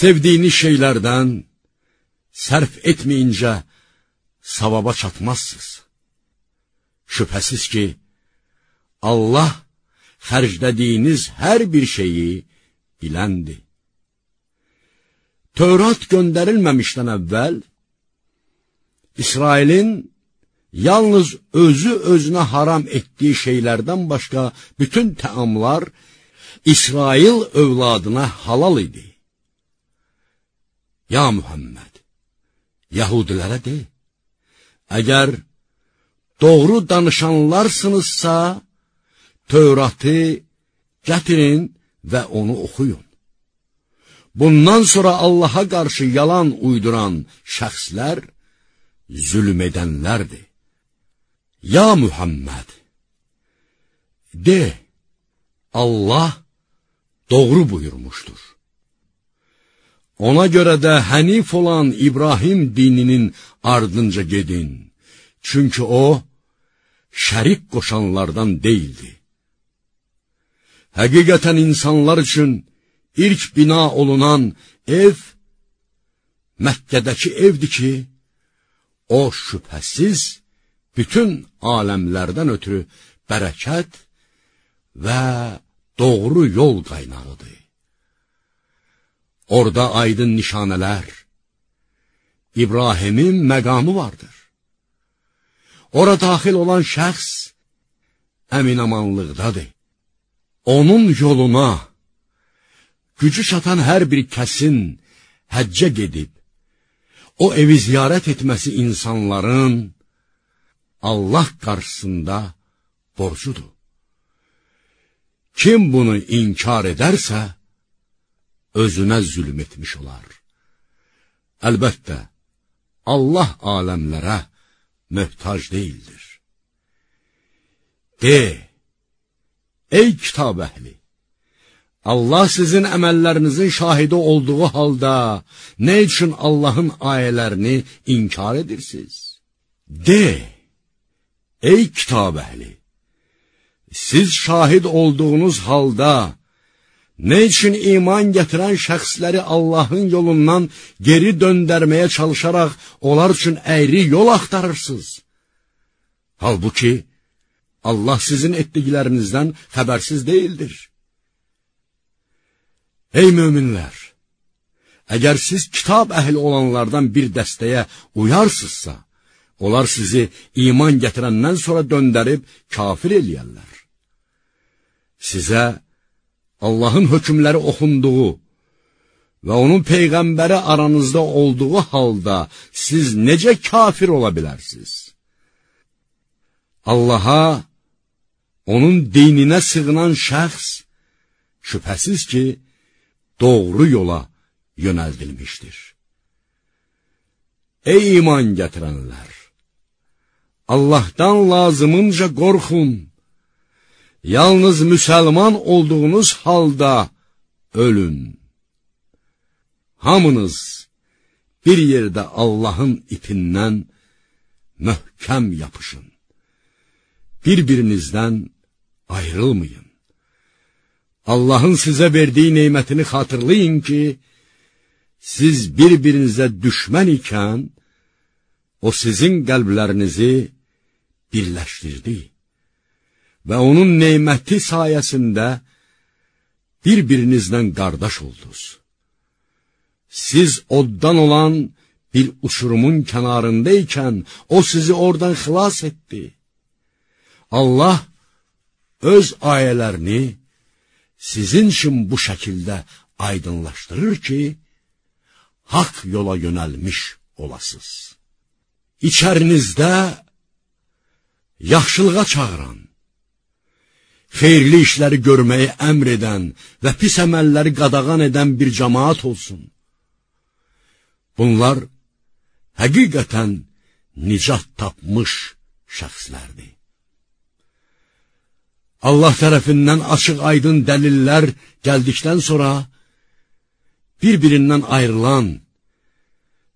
sevdiyiniz şeylərdən sərf etməyincə savaba çatmazsınız. Şübhəsiz ki, Allah xərclədiyiniz hər bir şeyi biləndir. Tövrat göndərilməmişdən əvvəl İsrailin yalnız özü özünə haram etdiyi şeylərdən başqa bütün təamlar İsrail övladına halal idi. Ya Muhammed, Yahudilərə de, əgər doğru danışanlarsınızsa, Tövratı gətirin və onu oxuyun. Bundan sonra Allaha qarşı yalan uyduran şəxslər zülm edənlərdir. Ya Muhammed, de, Allah doğru buyurmuşdur. Ona görə də hənif olan İbrahim dininin ardınca gedin. Çünki o, şərik qoşanlardan deyildi. Həqiqətən insanlar üçün ilk bina olunan ev Məkkədəki evdir ki, o şübhəsiz bütün aləmlərdən ötürü bərəkət və doğru yol qaynağıdır. Orada aydın nişanələr, İbrahimin məqamı vardır. Ora daxil olan şəxs əminamanlıqdadır. Onun yoluna gücü çatan hər bir kəsin həccə gedib, o evi ziyarət etməsi insanların Allah qarşısında borcudur. Kim bunu inkar edərsə, özünə zülm etmiş olar. Əlbəttə, Allah aləmlərə möhtac deyildir. De, ey kitab əhli, Allah sizin əməllərinizin şahidi olduğu halda, nə üçün Allahın ayələrini inkar edirsiniz? De, ey kitab əhli, siz şahid olduğunuz halda, Nə üçün iman gətirən şəxsləri Allahın yolundan geri döndərməyə çalışaraq onlar üçün əyri yol axtarırsınız? Halbuki Allah sizin etdiklərinizdən xəbərsiz deyildir. Ey möminlər! Əgər siz kitab əhli olanlardan bir dəstəyə uyarsınızsa, onlar sizi iman gətirəndən sonra döndərib kafir eləyərlər. Sizə Allahın hökmləri oxunduğu və onun peyğəmbəri aranızda olduğu halda siz necə kafir ola bilərsiniz? Allaha, onun dininə sığınan şəxs, şübhəsiz ki, doğru yola yönəldilmişdir. Ey iman gətirənlər! Allahdan lazımınca qorxun yalnız müsəlman olduğunuz halda ölün. Hamınız bir yerdə Allahın ipindən möhkəm yapışın. Bir-birinizdən ayrılmayın. Allahın sizə verdiyi neymətini xatırlayın ki, siz bir-birinizə düşmən ikən, o sizin qəlblərinizi birləşdirdi və onun neyməti sayəsində bir-birinizlə qardaş oldunuz. Siz oddan olan bir uçurumun kənarında ikən, o sizi oradan xilas etdi. Allah öz ayələrini sizin üçün bu şəkildə aydınlaşdırır ki, haqq yola yönəlmiş olasız. İçərinizdə yaxşılığa çağıran, xeyirli işləri görməyi əmr edən və pis əməlləri qadağan edən bir cəmaat olsun. Bunlar həqiqətən nicat tapmış şəxslərdir. Allah tərəfindən açıq aydın dəlillər gəldikdən sonra bir-birindən ayrılan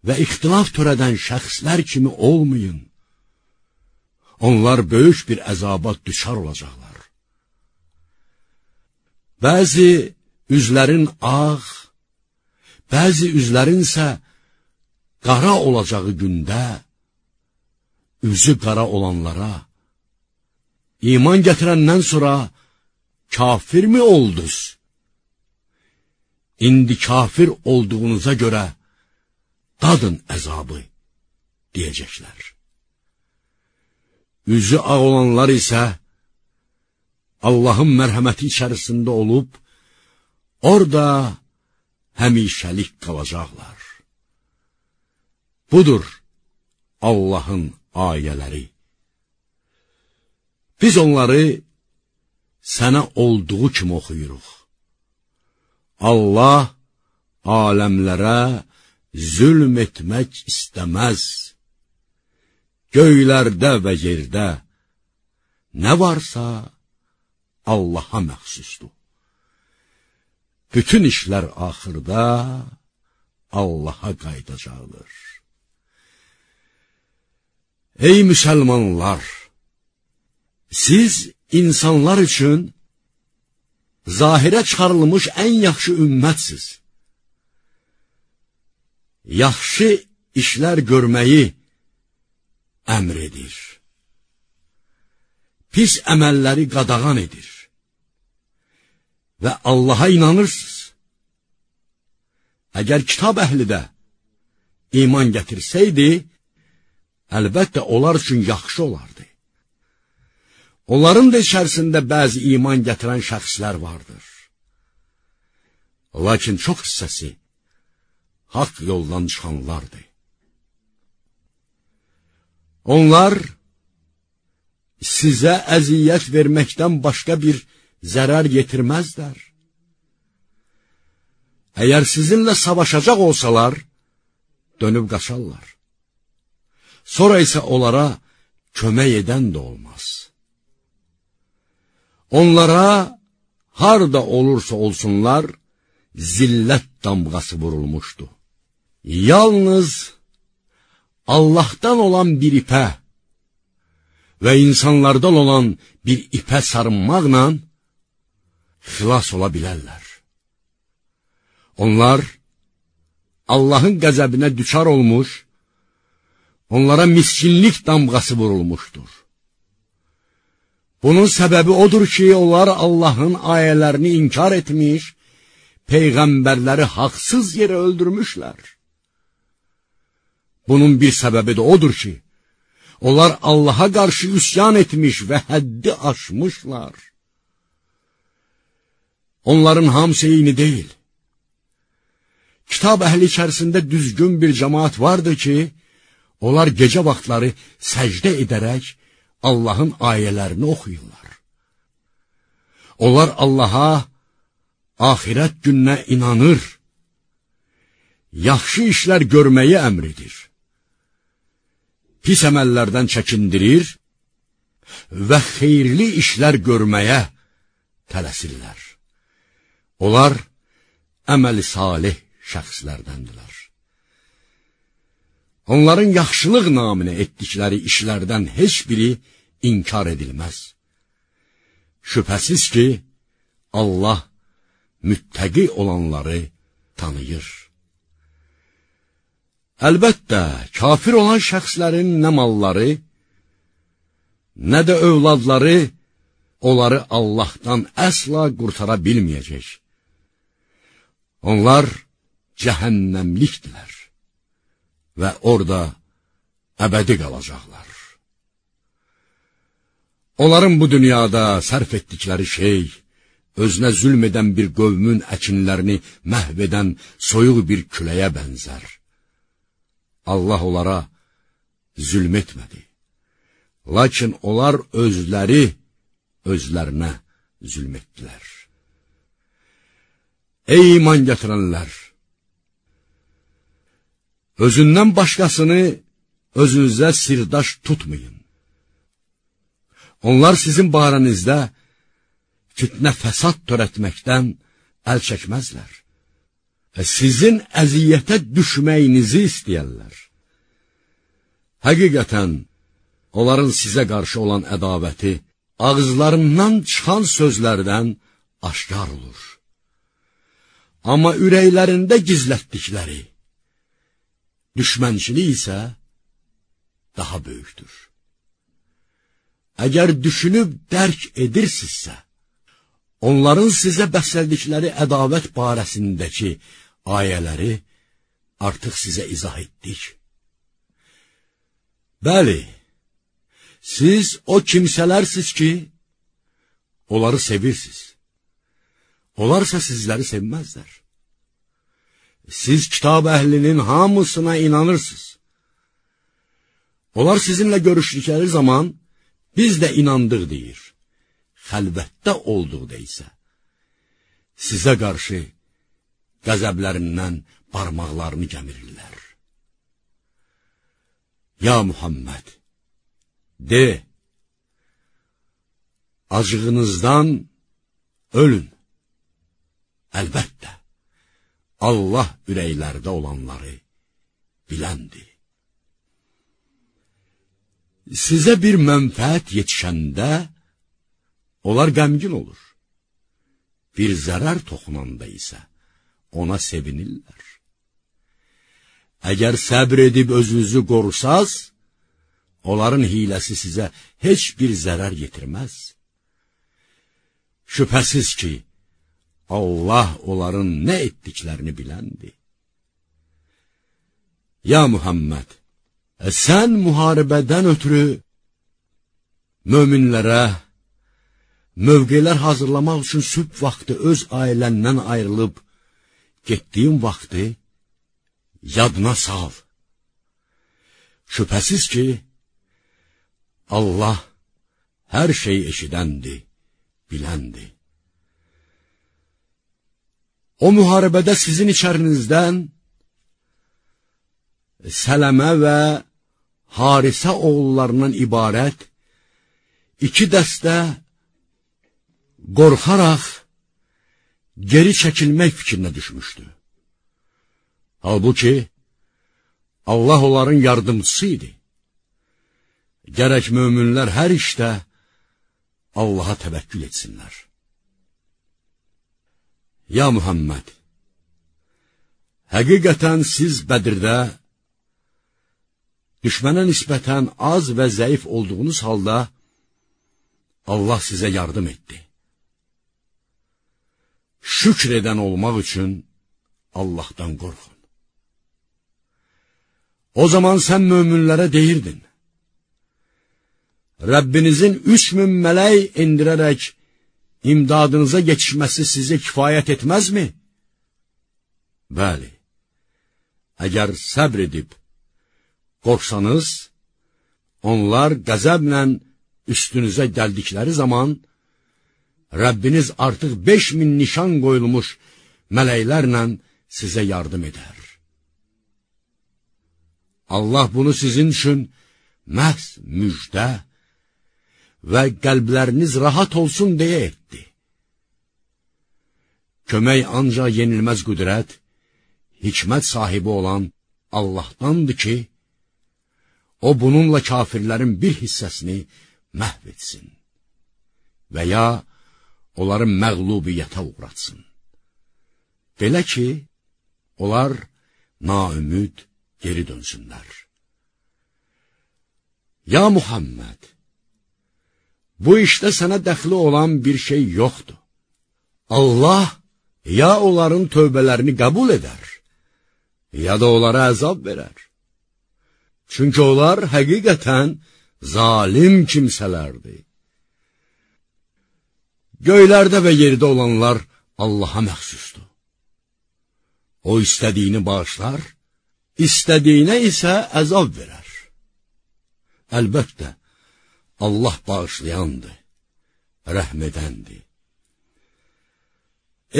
və ixtilaf törədən şəxslər kimi olmayın. Onlar böyük bir əzaba düçar olacaqlar. Bəzi üzlərin ağ, bəzi üzlərin isə qara olacağı gündə üzü qara olanlara iman gətirəndən sonra kafirmi oldunuz? İndi kafir olduğunuza görə dadın əzabı deyəcəklər. Üzü ağ olanlar isə Allahın mərhəməti içərisində olub, orada həmişəlik qalacaqlar. Budur Allahın ayələri. Biz onları sənə olduğu kimi oxuyuruq. Allah aləmlərə zülm etmək istəməz. Göylərdə və yerdə nə varsa Allaha məxsusdur. Bütün işlər axırda Allaha qayıdacaqdır. Ey müsəlmanlar! Siz insanlar üçün zahirə çıxarılmış ən yaxşı ümmətsiz. Yaxşı işlər görməyi əmr edir. Pis əməlləri qadağan edir. Və Allaha inanırsınız. Əgər kitab əhli də iman gətirsəydi, əlbəttə onlar üçün yaxşı olardı. Onların da içərisində bəzi iman gətirən şəxslər vardır. Lakin çox hissəsi haqq yoldan çıxanlardır. Onlar sizə əziyyət verməkdən başqa bir zərər yetirməzlər. Əgər sizinlə savaşacaq olsalar, dönüb qaçarlar. Sonra isə onlara kömək edən də olmaz. Onlara harda olursa olsunlar, zillət damğası vurulmuşdu. Yalnız Allahdan olan bir ipə və insanlardan olan bir ipə sarınmaqla xilas ola bilərlər. Onlar Allahın qəzəbinə düçar olmuş, onlara miskinlik damğası vurulmuşdur. Bunun səbəbi odur ki, onlar Allahın ayələrini inkar etmiş, peyğəmbərləri haqsız yerə öldürmüşlər. Bunun bir səbəbi də odur ki, onlar Allaha qarşı üsyan etmiş və həddi aşmışlar. Onların hamısı eyni deyil. Kitab əhli içərisində düzgün bir cəmaat vardı ki, onlar gecə vaxtları səcdə edərək Allahın ayələrini oxuyurlar. Onlar Allaha axirət gününə inanır, yaxşı işlər görməyi əmr edir, pis əməllərdən çəkindirir və xeyirli işlər görməyə tələsirlər. Onlar əməli salih şəxslərdəndirlər. Onların yaxşılıq naminə etdikləri işlərdən heç biri inkar edilməz. Şübhəsiz ki, Allah müttəqi olanları tanıyır. Əlbəttə, kafir olan şəxslərin nə malları, nə də övladları onları Allahdan əsla qurtara bilməyəcək. Onlar cəhənnəmlikdirlər və orada əbədi qalacaqlar. Onların bu dünyada sərf etdikləri şey, özünə zülm edən bir qövmün əkinlərini məhv edən soyuq bir küləyə bənzər. Allah onlara zülm etmədi. Lakin onlar özləri özlərinə zülm etdilər. Ey iman gətirənlər! Özündən başqasını özünüzə sirdaş tutmayın. Onlar sizin barənizdə fitnə fəsad törətməkdən əl çəkməzlər və sizin əziyyətə düşməyinizi istəyərlər. Həqiqətən, onların sizə qarşı olan ədavəti ağızlarından çıxan sözlərdən aşkar olur. Amma ürəklərində gizlətdikləri düşmənçilik isə daha böyükdür. Əgər düşünüb dərk edirsinizsə, onların sizə bəslərdikləri ədavət barəsindəki ayələri artıq sizə izah etdik. Bəli, siz o kimsələrsiz ki, onları sevirsiniz. Onlarsa sizləri sevməzlər. Siz kitab əhlinin hamısına inanırsınız. Onlar sizinlə görüşdükləri zaman biz də inandıq deyir. Xəlvətdə olduqda isə sizə qarşı qəzəblərindən barmaqlarını gəmirirlər. Ya Muhammed, de, acığınızdan ölün. Əlbəttə, Allah ürəklərdə olanları biləndir. Sizə bir mənfəət yetişəndə, onlar qəmgin olur. Bir zərər toxunanda isə ona sevinirlər. Əgər səbr edib özünüzü qorusaz, onların hiləsi sizə heç bir zərər yetirməz. Şübhəsiz ki, Allah onların nə etdiklərini biləndir. Ya Muhammed, sən müharibədən ötürü möminlərə mövqelər hazırlamaq üçün sübh vaxtı öz ailəndən ayrılıb getdiyin vaxtı yadına sal. Şübhəsiz ki, Allah hər şey eşidəndir, biləndir. O müharibədə sizin içərinizdən Sələmə və Harisə oğullarından ibarət iki dəstə qorxaraq geri çəkilmək fikrinə düşmüşdü. Halbuki, Allah onların yardımcısı idi. Gərək möminlər hər işdə Allaha təvəkkül etsinlər. Ya Muhammed, həqiqətən siz Bədirdə düşmənə nisbətən az və zəif olduğunuz halda Allah sizə yardım etdi. Şükr edən olmaq üçün Allahdan qorxun. O zaman sən möminlərə deyirdin, Rəbbinizin üç min mələk indirərək imdadınıza geçişməsi sizə kifayət etməzmi? Bəli, əgər səbr edib, qorxsanız, onlar qəzəblə üstünüzə gəldikləri zaman, Rəbbiniz artıq beş min nişan qoyulmuş mələklərlə sizə yardım edər. Allah bunu sizin üçün məhz müjdə və qəlbləriniz rahat olsun deyə etdi. Kömək ancaq yenilməz qüdrət, hikmət sahibi olan Allahdandır ki, o bununla kafirlərin bir hissəsini məhv etsin və ya onları məğlubiyyətə uğratsın. Belə ki, onlar naümüd geri dönsünlər. Ya Muhammed, bu işdə sənə dəxli olan bir şey yoxdur. Allah ya onların tövbələrini qəbul edər, ya da onlara əzab verər. Çünki onlar həqiqətən zalim kimsələrdir. Göylərdə və yerdə olanlar Allaha məxsusdur. O istədiyini bağışlar, istədiyinə isə əzab verər. Əlbəttə, Allah bağışlayandır, rəhm edəndir.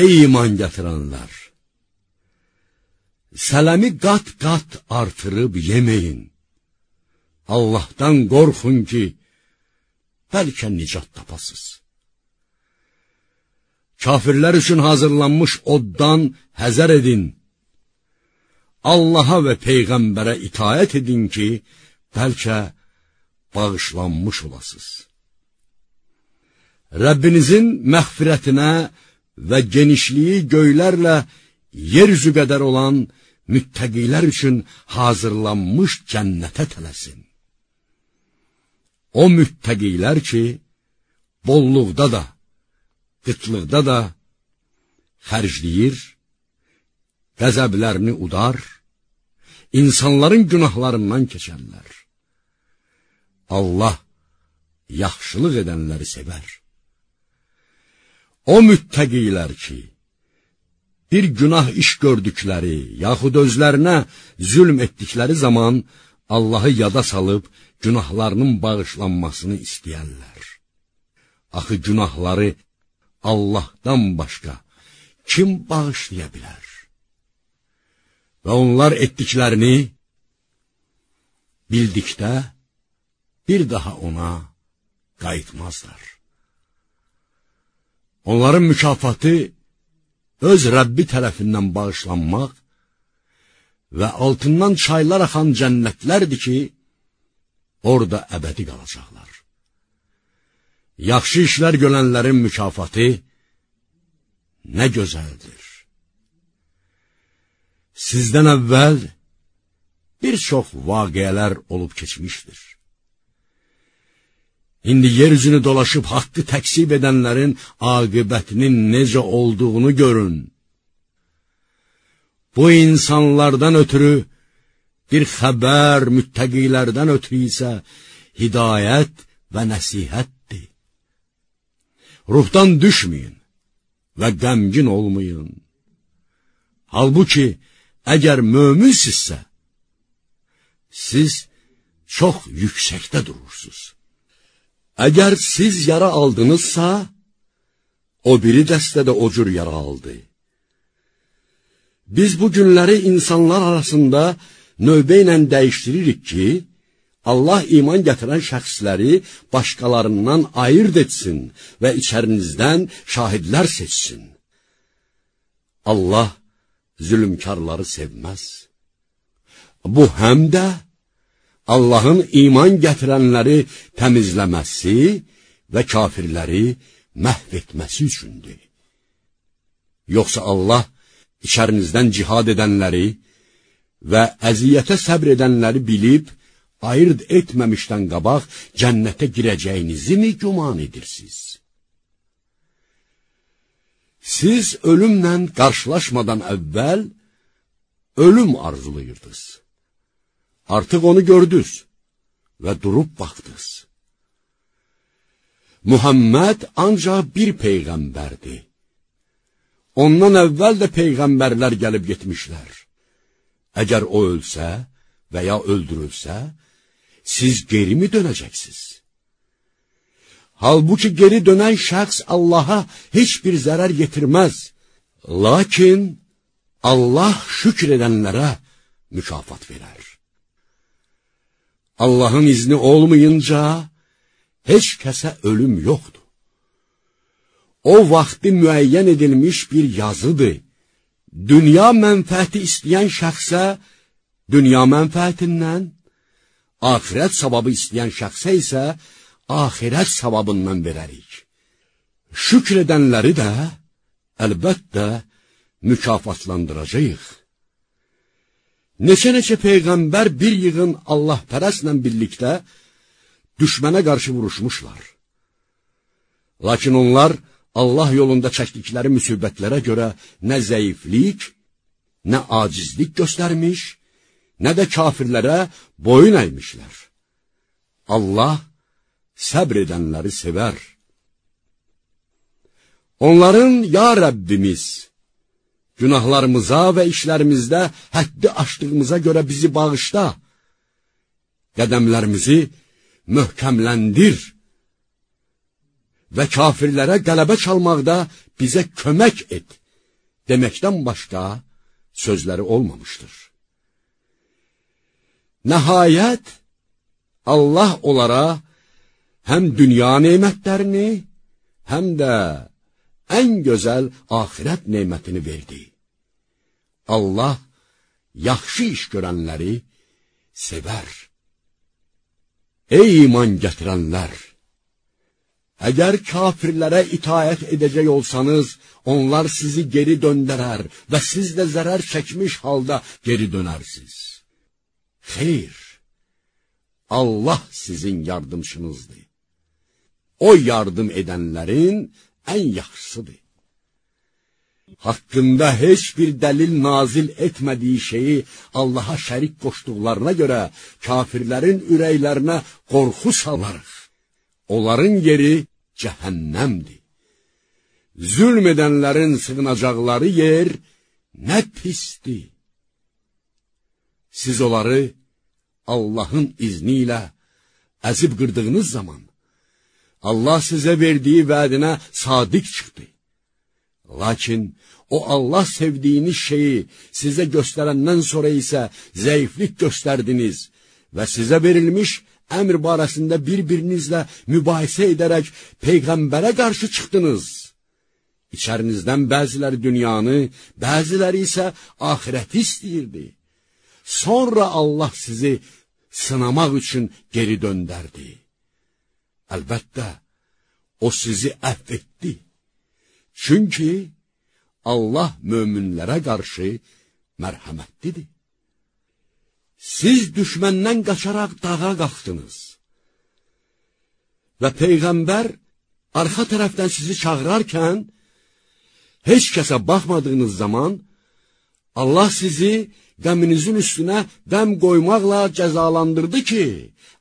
Ey iman gətirənlər! Sələmi qat-qat artırıb yeməyin. Allahdan qorxun ki, bəlkə nicat tapasız. Kafirlər üçün hazırlanmış oddan həzər edin. Allaha və Peyğəmbərə itayət edin ki, bəlkə bağışlanmış olasız. Rəbbinizin məğfirətinə və genişliyi göylərlə yeryüzü qədər olan müttəqilər üçün hazırlanmış cənnətə tələsin. O müttəqilər ki, bolluqda da, qıtlıqda da xərcləyir, qəzəblərini udar, insanların günahlarından keçərlər. Allah yaxşılıq edənləri sevər. O müttəqilər ki, bir günah iş gördükləri, yaxud özlərinə zülm etdikləri zaman Allahı yada salıb günahlarının bağışlanmasını istəyərlər. Axı günahları Allahdan başqa kim bağışlaya bilər? Və onlar etdiklərini bildikdə bir daha ona qayıtmazlar. Onların mükafatı öz Rəbbi tərəfindən bağışlanmaq və altından çaylar axan cənnətlərdir ki, orada əbədi qalacaqlar. Yaxşı işlər görənlərin mükafatı nə gözəldir. Sizdən əvvəl bir çox vaqiələr olub keçmişdir. İndi yeryüzünü dolaşıb haqqı təksib edənlərin aqibətinin necə olduğunu görün. Bu insanlardan ötürü bir xəbər müttəqilərdən ötürü isə hidayət və nəsihətdir. Ruhdan düşməyin və qəmgin olmayın. Halbuki, əgər möminsinizsə, siz çox yüksəkdə durursunuz. Əgər siz yara aldınızsa, o biri dəstə də o cür yara aldı. Biz bu günləri insanlar arasında növbə ilə dəyişdiririk ki, Allah iman gətirən şəxsləri başqalarından ayırt etsin və içərinizdən şahidlər seçsin. Allah zülmkarları sevməz. Bu həm də Allahın iman gətirənləri təmizləməsi və kafirləri məhv etməsi üçündür. Yoxsa Allah içərinizdən cihad edənləri və əziyyətə səbr edənləri bilib, ayırt etməmişdən qabaq cənnətə girəcəyinizi mi güman edirsiniz? Siz ölümlə qarşılaşmadan əvvəl ölüm arzulayırdınız. Artıq onu gördünüz və durub baxdınız. Muhammed ancaq bir peyğəmbərdir. Ondan əvvəl də peyğəmbərlər gəlib getmişlər. Əgər o ölsə və ya öldürülsə, siz geri mi dönəcəksiniz? Halbuki geri dönən şəxs Allaha heç bir zərər yetirməz. Lakin Allah şükr edənlərə mükafat verər. Allahın izni olmayınca heç kəsə ölüm yoxdur. O vaxtı müəyyən edilmiş bir yazıdır. Dünya mənfəəti istəyən şəxsə dünya mənfəətindən, axirət savabı istəyən şəxsə isə axirət savabından verərik. Şükr edənləri də əlbəttə mükafatlandıracağıq. Neçə-neçə peyğəmbər bir yığın Allah pərəslə birlikdə düşmənə qarşı vuruşmuşlar. Lakin onlar Allah yolunda çəkdikləri müsibətlərə görə nə zəiflik, nə acizlik göstərmiş, nə də kafirlərə boyun əymişlər. Allah səbr edənləri sevər. Onların, ya Rəbbimiz, günahlarımıza və işlərimizdə həddi aşdığımıza görə bizi bağışla, qədəmlərimizi möhkəmləndir və kafirlərə qələbə çalmaqda bizə kömək et, deməkdən başqa sözləri olmamışdır. Nəhayət, Allah onlara həm dünya nemətlərini, həm də ən gözəl axirət nemətini verdi. Allah yaxşı iş görənləri sevər. Ey iman gətirənlər! Əgər kafirlərə itayət edəcək olsanız, onlar sizi geri döndərər və siz də zərər çəkmiş halda geri dönərsiniz. Xeyr, Allah sizin yardımçınızdır. O yardım edənlərin ən yaxşısıdır. Haqqında heç bir dəlil nazil etmədiyi şeyi Allaha şərik qoşduqlarına görə kafirlərin ürəklərinə qorxu salarıq. Onların yeri cəhənnəmdir. Zülm edənlərin sığınacaqları yer nə pisdir. Siz onları Allahın izni ilə əzib qırdığınız zaman, Allah sizə verdiyi vədinə sadiq çıxdı. Lakin o Allah sevdiyiniz şeyi sizə göstərəndən sonra isə zəiflik göstərdiniz və sizə verilmiş əmr barəsində bir-birinizlə mübahisə edərək Peyğəmbərə qarşı çıxdınız. İçərinizdən bəziləri dünyanı, bəziləri isə ahirəti istəyirdi. Sonra Allah sizi sınamaq üçün geri döndərdi. Əlbəttə, o sizi əfv etdi. Çünki Allah möminlərə qarşı mərhəmətlidir. Siz düşməndən qaçaraq dağa qalxdınız. Və Peyğəmbər arxa tərəfdən sizi çağırarkən, heç kəsə baxmadığınız zaman, Allah sizi qəminizin üstünə qəm qoymaqla cəzalandırdı ki,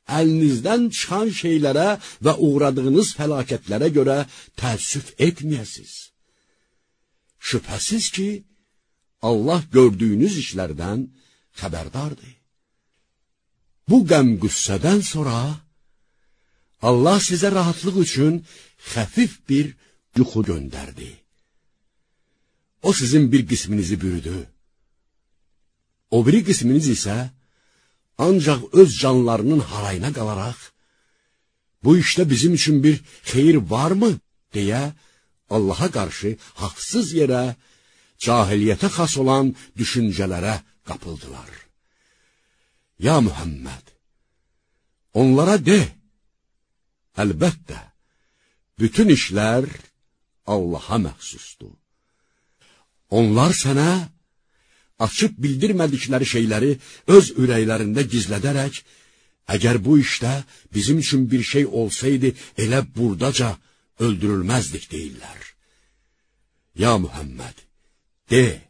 əlinizdən çıxan şeylərə və uğradığınız fəlakətlərə görə təəssüf etməyəsiz. Şübhəsiz ki, Allah gördüyünüz işlərdən xəbərdardır. Bu qəm qüssədən sonra Allah sizə rahatlıq üçün xəfif bir yuxu göndərdi. O sizin bir qisminizi bürüdü. O biri qisminiz isə ancaq öz canlarının harayına qalaraq, bu işdə bizim üçün bir xeyir varmı, deyə Allaha qarşı haqsız yerə, cahiliyyətə xas olan düşüncələrə qapıldılar. Ya Muhammed, onlara de, əlbəttə, bütün işlər Allaha məxsusdur. Onlar sənə açıb bildirmədikləri şeyləri öz ürəklərində gizlədərək, əgər bu işdə bizim üçün bir şey olsaydı, elə burdaca öldürülməzdik deyirlər. Ya Muhammed, de,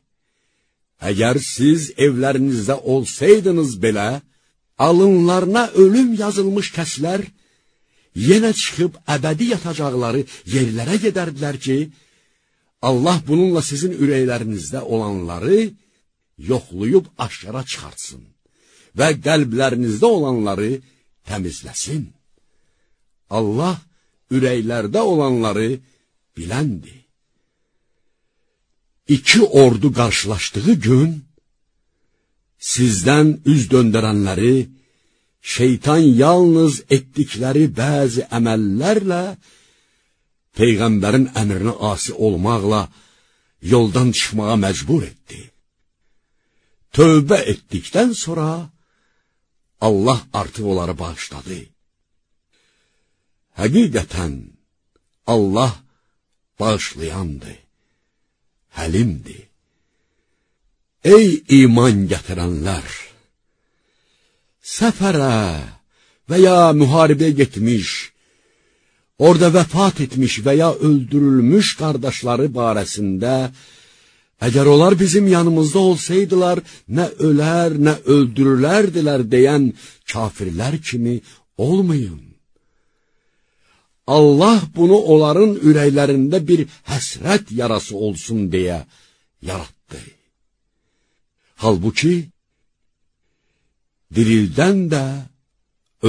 əgər siz evlərinizdə olsaydınız belə, alınlarına ölüm yazılmış kəslər, yenə çıxıb əbədi yatacaqları yerlərə gedərdilər ki, Allah bununla sizin ürəklərinizdə olanları yoxlayıb aşkara çıxartsın və qəlblərinizdə olanları təmizləsin. Allah ürəklərdə olanları biləndir. İki ordu qarşılaşdığı gün, sizdən üz döndərənləri, şeytan yalnız etdikləri bəzi əməllərlə, Peyğəmbərin əmrinə asi olmaqla yoldan çıxmağa məcbur etdi. Tövbə etdikdən sonra Allah artıq onları bağışladı. Həqiqətən Allah bağışlayandır, həlimdir. Ey iman gətirənlər! Səfərə və ya müharibəyə getmiş, orada vəfat etmiş və ya öldürülmüş qardaşları barəsində Əgər onlar bizim yanımızda olsaydılar, nə ölər, nə öldürülərdilər deyən kafirlər kimi olmayın. Allah bunu onların ürəklərində bir həsrət yarası olsun deyə yaratdı. Halbuki, dirildən də,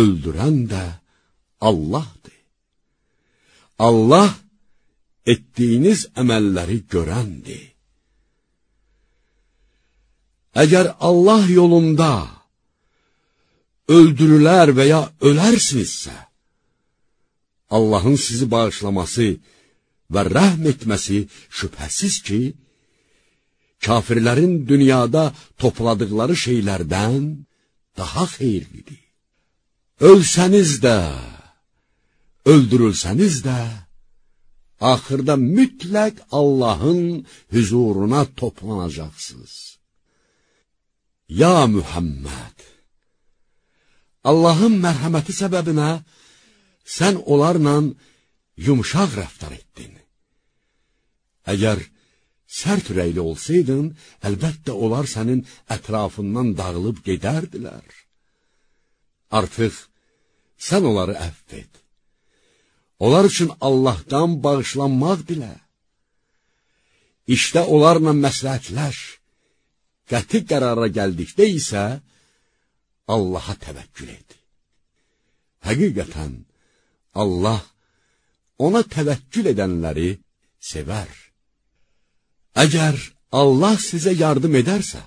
öldürən də Allahdır. Allah etdiyiniz əməlləri görəndir. Əgər Allah yolunda öldürülər və ya ölərsinizsə, Allahın sizi bağışlaması və rəhm etməsi şübhəsiz ki, kafirlərin dünyada topladıqları şeylərdən daha xeyirlidir. Ölsəniz də, öldürülsəniz də, axırda mütləq Allahın hüzuruna toplanacaqsınız. Ya Mühəmməd! Allahın mərhəməti səbəbinə sən onlarla yumşaq rəftar etdin. Əgər sərt ürəkli olsaydın, əlbəttə onlar sənin ətrafından dağılıb gedərdilər. Artıq sən onları əfv et. Onlar üçün Allahdan bağışlanmaq dilə. İşdə onlarla məsləhətləş. Qəti qərara gəldikdə isə Allaha təvəkkül et. Həqiqətən, Allah ona təvəkkül edənləri sevər. Əgər Allah sizə yardım edərsə,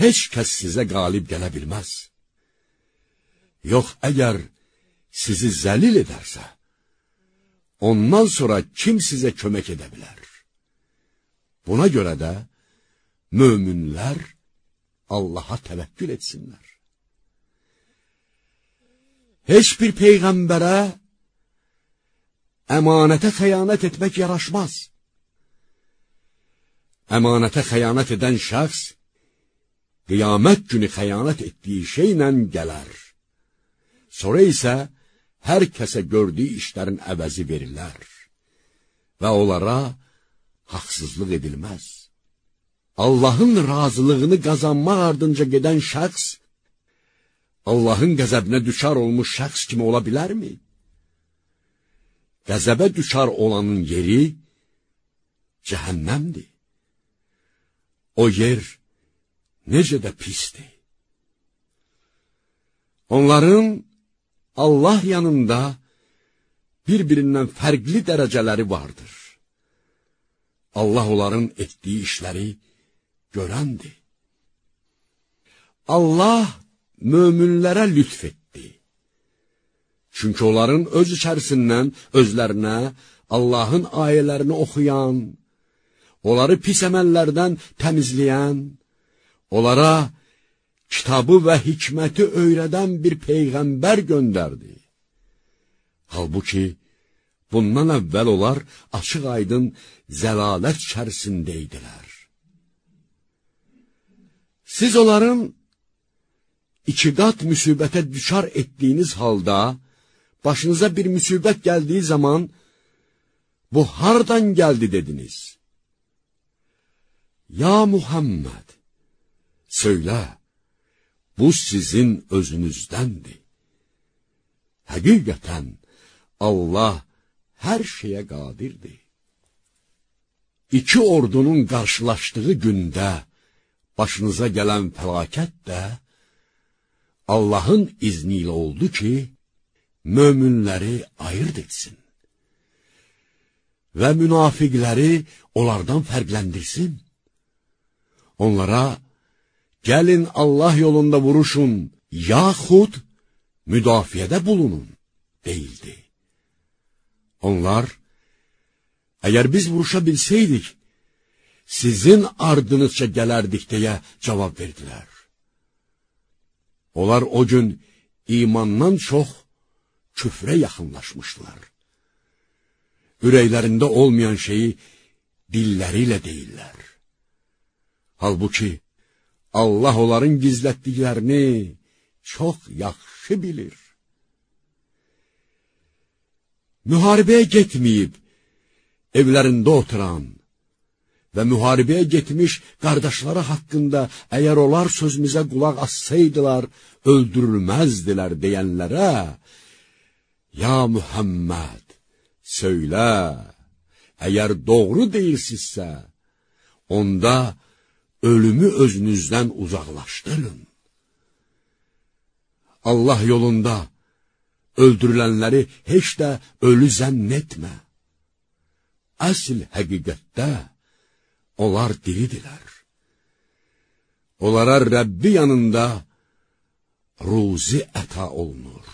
heç kəs sizə qalib gələ bilməz. Yox, əgər sizi zəlil edərsə, ondan sonra kim sizə kömək edə bilər? Buna görə də möminlər Allaha təvəkkül etsinlər. Heç bir peyğəmbərə əmanətə xəyanət etmək yaraşmaz. Əmanətə xəyanət edən şəxs, qiyamət günü xəyanət etdiyi şeylə gələr. Sonra isə hər kəsə gördüyü işlərin əvəzi verilər və onlara haqsızlıq edilməz. Allahın razılığını qazanmaq ardınca gedən şəxs, Allahın qəzəbinə düşar olmuş şəxs kimi ola bilərmi? Qəzəbə düşar olanın yeri cəhənnəmdir. O yer necə də pisdir. Onların Allah yanında bir-birindən fərqli dərəcələri vardır. Allah onların etdiyi işləri görəndir. Allah möminlərə lütf etdi. Çünki onların öz içərisindən özlərinə Allahın ayələrini oxuyan, onları pis əməllərdən təmizləyən, onlara kitabı və hikməti öyrədən bir peyğəmbər göndərdi. Halbuki, bundan əvvəl onlar açıq aydın zəlalət içərisində idilər. Siz onların iki qat müsibətə düşar etdiyiniz halda, başınıza bir müsibət gəldiyi zaman, bu hardan gəldi dediniz? Ya Muhammed, söylə, bu sizin özünüzdəndir. Həqiqətən, Allah hər şeyə qadirdir. İki ordunun qarşılaşdığı gündə başınıza gələn fəlakət də Allahın izni ilə oldu ki, möminləri ayırt etsin və münafiqləri onlardan fərqləndirsin. Onlara, gəlin Allah yolunda vuruşun, yaxud müdafiədə bulunun, deyildi. Onlar, əgər biz vuruşa bilsəydik, sizin ardınızca gələrdik deyə cavab verdilər. Onlar o gün imandan çox küfrə yaxınlaşmışdılar. Ürəklərində olmayan şeyi dilləri ilə deyirlər. Halbuki Allah onların gizlətdiklərini çox yaxşı bilir. Müharibəyə getməyib, evlərində oturan və müharibəyə getmiş qardaşları haqqında əgər onlar sözümüzə qulaq assaydılar, öldürülməzdilər deyənlərə, Ya Muhammed, söylə, əgər doğru deyirsinizsə, onda ölümü özünüzdən uzaqlaşdırın. Allah yolunda öldürülənləri heç də ölü zənn etmə. Əsl həqiqətdə onlar diridirlər. Onlara Rəbbi yanında ruzi əta olunur.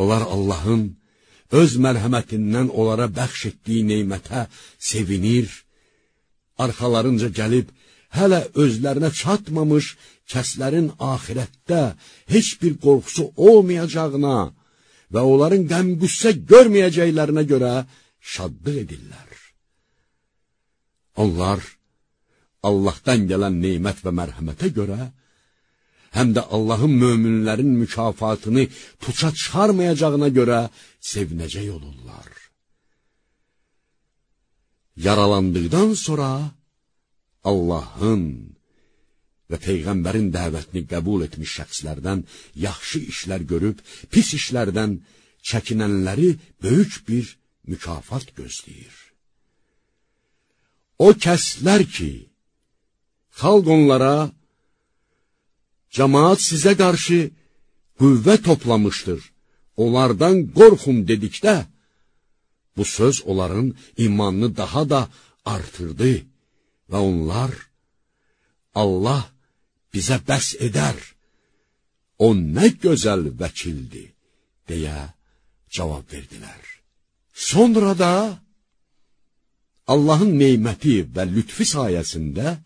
Onlar Allahın öz mərhəmətindən onlara bəxş etdiyi neymətə sevinir, arxalarınca gəlib, hələ özlərinə çatmamış kəslərin ahirətdə heç bir qorxusu olmayacağına və onların qəm-qüssə görməyəcəklərinə görə şadlıq edirlər. Onlar Allahdan gələn neymət və mərhəmətə görə, həm də Allahın möminlərin mükafatını puça çıxarmayacağına görə sevinəcək olurlar. Yaralandıqdan sonra Allahın və Peyğəmbərin dəvətini qəbul etmiş şəxslərdən yaxşı işlər görüb, pis işlərdən çəkinənləri böyük bir mükafat gözləyir. O kəslər ki, xalq onlara, cəmaat sizə qarşı qüvvə toplamışdır, onlardan qorxun dedikdə, bu söz onların imanını daha da artırdı və onlar, Allah bizə bəs edər, o nə gözəl vəkildir, deyə cavab verdilər. Sonra da Allahın neyməti və lütfi sayəsində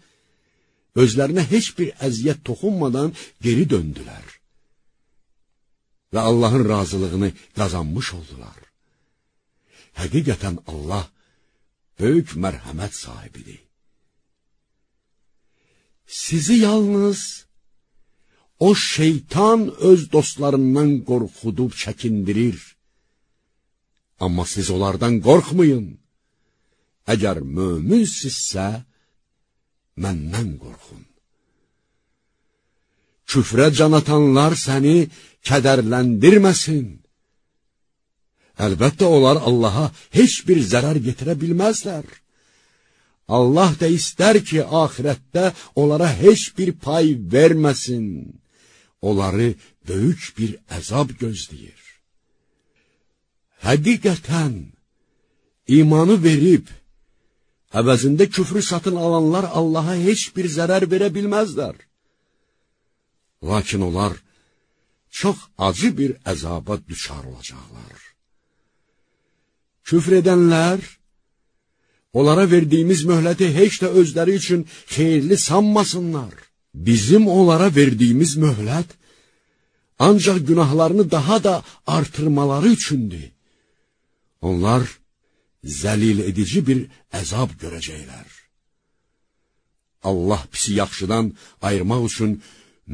özlərinə heç bir əziyyət toxunmadan geri döndülər və Allahın razılığını qazanmış oldular. Həqiqətən Allah böyük mərhəmət sahibidir. Sizi yalnız o şeytan öz dostlarından qorxudub çəkindirir. Amma siz onlardan qorxmayın. Əgər möminsizsə, məndən qorxun. Küfrə can atanlar səni kədərləndirməsin. Əlbəttə, onlar Allaha heç bir zərər getirə bilməzlər. Allah da istər ki, ahirətdə onlara heç bir pay verməsin. Onları böyük bir əzab gözləyir. Həqiqətən, imanı verib, əvəzində küfrü satın alanlar Allaha heç bir zərər verə. Lakin onlar çox acı bir əzaba düşar olacaqlar. Küfr edənlər, onlara verdiyimiz möhləti heç də özləri üçün xeyirli sanmasınlar. Bizim onlara verdiyimiz möhlət, ancaq günahlarını daha da artırmaları üçündür. Onlar, zəlil edici bir əzab görəcəklər. Allah pisi yaxşıdan ayırmaq üçün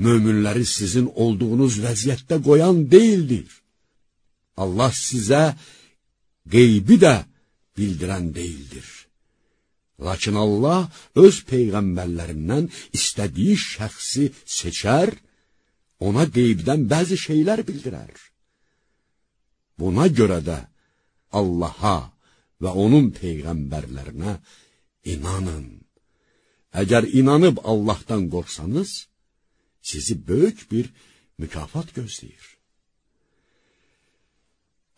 möminləri sizin olduğunuz vəziyyətdə qoyan deyildir. Allah sizə qeybi də bildirən deyildir. Lakin Allah öz peyğəmbərlərindən istədiyi şəxsi seçər, ona qeybdən bəzi şeylər bildirər. Buna görə də Allaha və onun peyğəmbərlərinə inanın. Əgər inanıb Allahdan qorxsanız, sizi böyük bir mükafat gözləyir.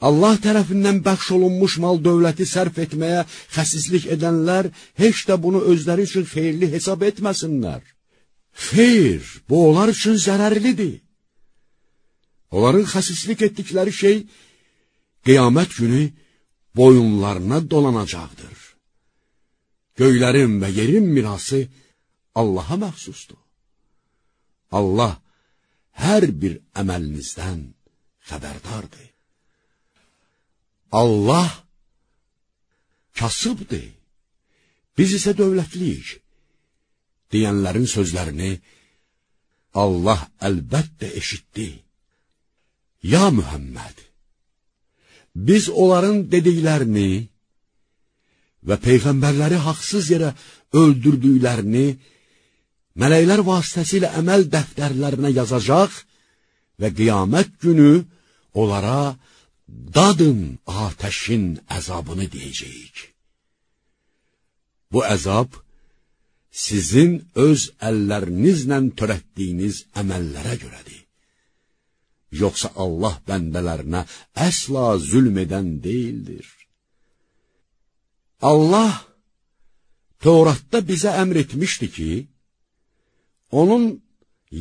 Allah tərəfindən bəxş olunmuş mal dövləti sərf etməyə xəsislik edənlər heç də bunu özləri üçün xeyirli hesab etməsinlər. Xeyr, bu onlar üçün zərərlidir. Onların xəsislik etdikləri şey qiyamət günü boyunlarına dolanacaqdır. Göylərin və yerin mirası Allaha məxsusdur. Allah hər bir əməlinizdən xəbərdardır. Allah kasıbdır, biz isə dövlətliyik, deyənlərin sözlərini Allah əlbəttə eşitdi. Ya Mühəmməd, biz onların dediklərini və peyğəmbərləri haqsız yerə öldürdüklərini mələklər vasitəsilə əməl dəftərlərinə yazacaq və qiyamət günü onlara dadın atəşin əzabını deyəcəyik. Bu əzab sizin öz əllərinizlə törətdiyiniz əməllərə görədir. Yoxsa Allah bəndələrinə əsla zülm edən deyildir. Allah Tevratda bizə əmr etmişdi ki, onun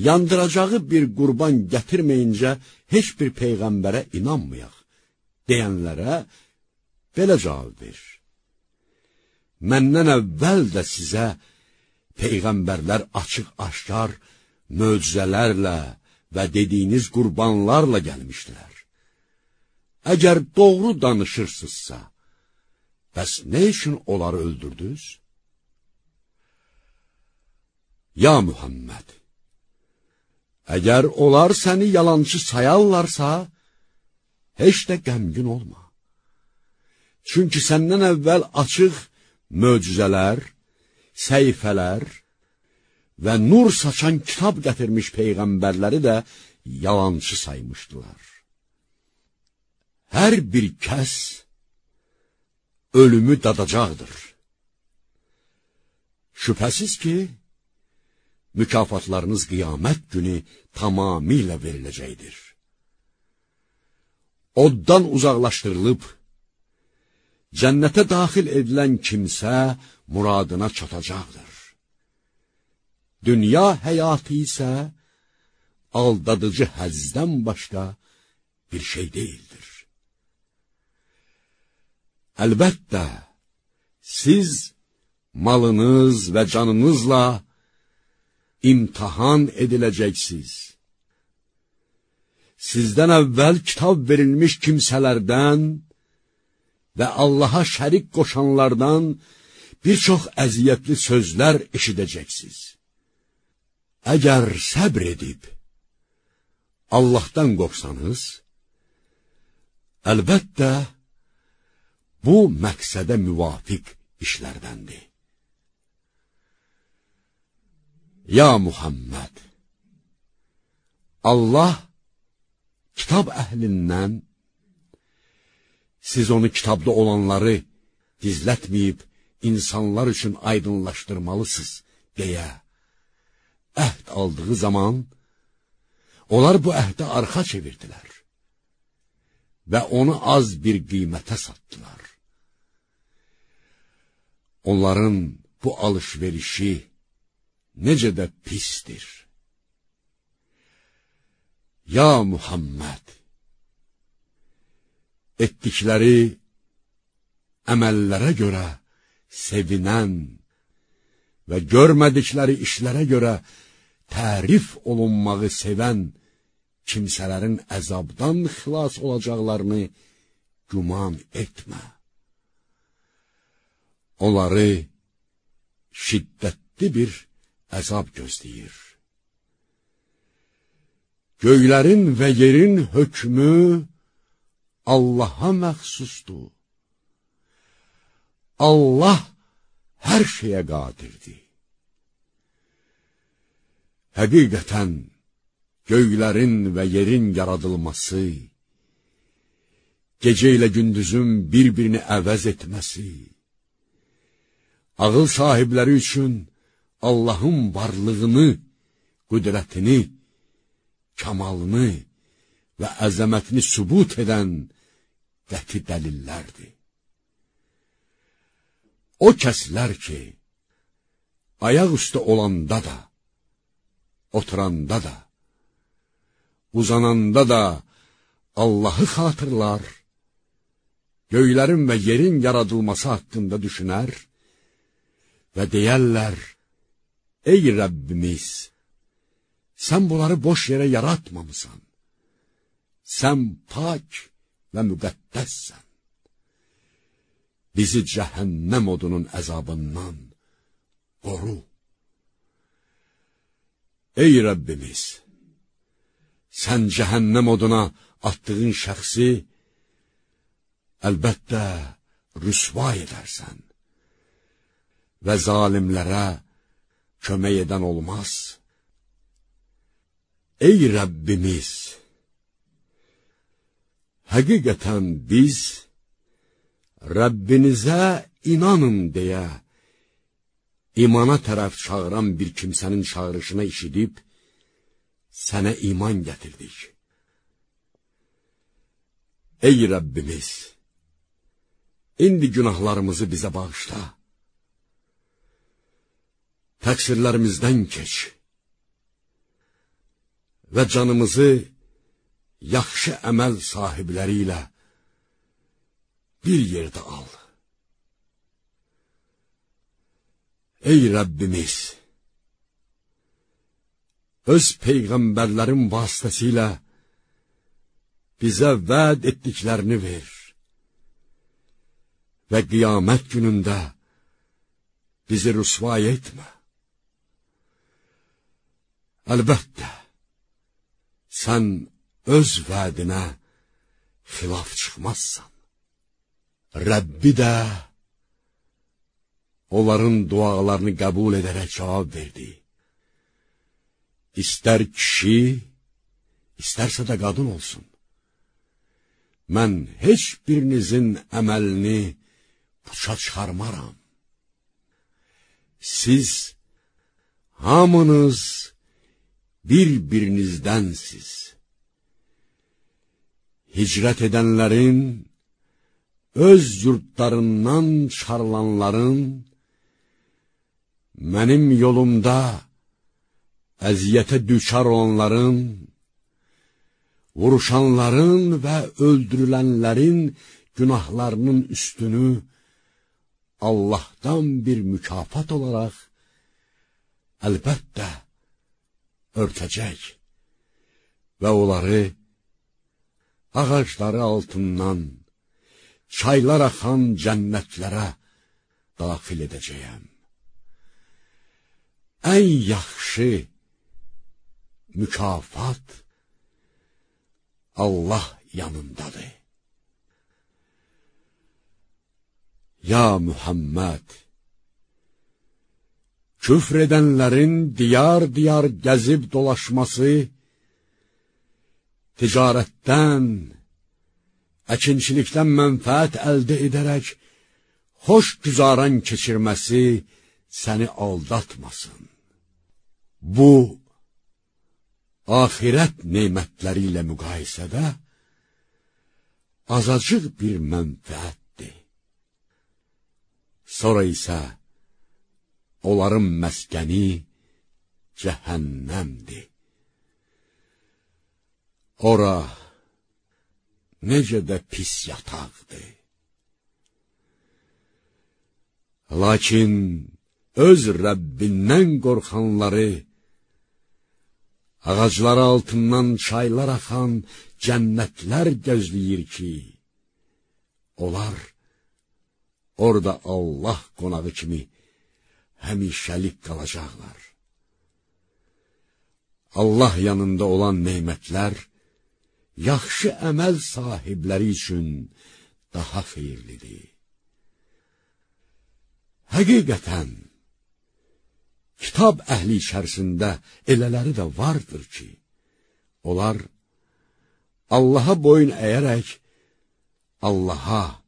yandıracağı bir qurban gətirməyincə heç bir peyğəmbərə inanmayaq, deyənlərə belə cavab ver. Məndən əvvəl də sizə peyğəmbərlər açıq-aşkar möcüzələrlə və dediyiniz qurbanlarla gəlmişdilər. əgər doğru danışırsınızsa, bəs nə üçün onları öldürdünüz? Ya Muhammed, əgər onlar səni yalancı sayarlarsa, heç də qəmgin olma. Çünki səndən əvvəl açıq möcüzələr, səyfələr və nur saçan kitab gətirmiş peyğəmbərləri də yalancı saymışdılar. Hər bir kəs ölümü dadacaqdır. Şübhəsiz ki, mükafatlarınız qiyamət günü tamamilə veriləcəkdir. Oddan uzaqlaşdırılıb, cənnətə daxil edilən kimsə muradına çatacaqdır. Dünya həyatı isə aldadıcı həzdən başqa bir şey deyildir. Əlbəttə, siz malınız və canınızla imtihan ediləcəksiniz. Sizdən əvvəl kitab verilmiş kimsələrdən və Allaha şərik qoşanlardan bir çox əziyyətli sözlər eşidəcəksiniz. Əgər səbr edib, Allahdan qorxsanız, əlbəttə, bu məqsədə müvafiq işlərdəndir. Ya Muhammed, Allah kitab əhlindən siz onu kitabda olanları gizlətməyib insanlar üçün aydınlaşdırmalısınız deyə əhd aldığı zaman onlar bu əhdə arxa çevirdilər və onu az bir qiymətə satdılar. Onların bu alışverişi necə də pisdir. Ya Muhammed, etdikləri əməllərə görə sevinən və görmədikləri işlərə görə tərif olunmağı sevən kimsələrin əzabdan xilas olacaqlarını güman etmə. Onları şiddətli bir əzab gözləyir. Göylərin və yerin hökmü Allaha məxsusdur. Allah hər şeyə qadirdir. Həqiqətən, göylərin və yerin yaradılması, gecə ilə gündüzün bir-birini əvəz etməsi, ağıl sahibləri üçün Allahın varlığını, qüdrətini, kamalını və əzəmətini sübut edən qəti dəlillərdir. O kəslər ki, ayaq üstə olanda da, oturanda da, uzananda da Allahı xatırlar, göylərin və yerin yaradılması haqqında düşünər və deyərlər, Ey Rəbbimiz, sən bunları boş yerə yaratmamısan, sən pak və müqəddəssən. Bizi cəhənnəm odunun əzabından qoru. Ey Rəbbimiz, sən cəhənnəm oduna atdığın şəxsi əlbəttə rüsva edərsən və zalimlərə kömək edən olmaz. Ey Rəbbimiz, həqiqətən biz Rəbbinizə inanın deyə imana tərəf çağıran bir kimsənin çağırışına işidib, sənə iman gətirdik. Ey Rəbbimiz, indi günahlarımızı bizə bağışla. Təqsirlərimizdən keç və canımızı yaxşı əməl sahibləri ilə bir yerdə al. Ey Rəbbimiz! Öz peyğəmbərlərin vasitəsilə bizə vəd etdiklərini ver. Və qiyamət günündə bizi rüsvay etmə. Əlbəttə, sən öz vədinə xilaf çıxmazsan. Rəbbi də onların dualarını qəbul edərək cavab verdi. İstər kişi, istərsə də qadın olsun. Mən heç birinizin əməlini puça çıxarmaram. Siz hamınız bir-birinizdənsiz. Hicrət edənlərin, öz yurtlarından çıxarılanların, mənim yolumda əziyyətə düçar olanların, vuruşanların və öldürülənlərin günahlarının üstünü Allahdan bir mükafat olaraq əlbəttə örtəcək və onları ağacları altından çaylar axan cənnətlərə daxil edəcəyəm. Ən yaxşı mükafat Allah yanındadır. Ya Muhammed! Küfr edənlərin diyar-diyar gəzib dolaşması, ticarətdən, əkinçilikdən mənfəət əldə edərək, xoş güzaran keçirməsi səni aldatmasın. Bu, axirət neymətləri ilə müqayisədə azacıq bir mənfəətdir. Sonra isə onların məskəni cəhənnəmdir. Ora necə də pis yataqdır. Lakin öz Rəbbindən qorxanları, ağacları altından çaylar axan cənnətlər gözləyir ki, onlar orada Allah qonağı kimi həmişəlik qalacaqlar. Allah yanında olan neymətlər, yaxşı əməl sahibləri üçün daha xeyirlidir. Həqiqətən, kitab əhli içərisində elələri də vardır ki, onlar Allaha boyun əyərək, Allaha,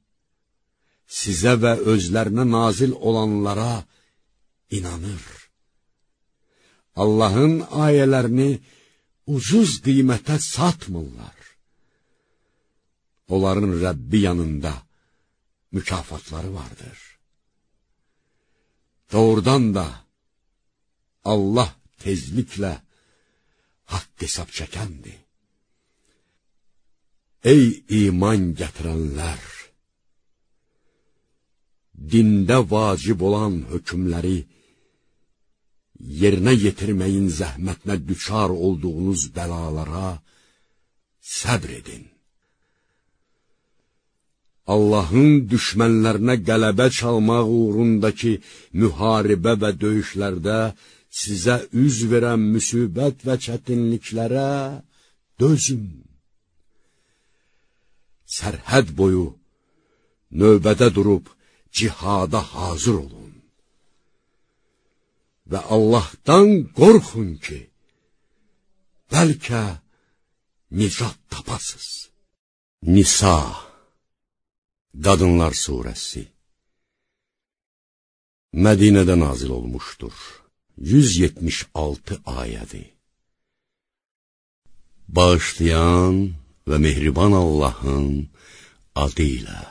sizə və özlərinə nazil olanlara inanır. Allahın ayələrini ucuz qiymətə satmırlar. Onların Rəbbi yanında mükafatları vardır. Doğrudan da Allah tezliklə haqq hesab çəkəndir. Ey iman gətirənlər! Dində vacib olan hökmləri yerinə yetirməyin zəhmətinə düçar olduğunuz bəlalara səbr edin. Allahın düşmənlərinə qələbə çalmaq uğrundakı müharibə və döyüşlərdə sizə üz verən müsibət və çətinliklərə dözün. Sərhəd boyu növbədə durub cihada hazır olun və Allahdan qorxun ki, bəlkə nicat tapasız. Nisa Qadınlar Suresi Mədinədə nazil olmuşdur. 176 ayədi. Bağışlayan və mehriban Allahın adı ilə.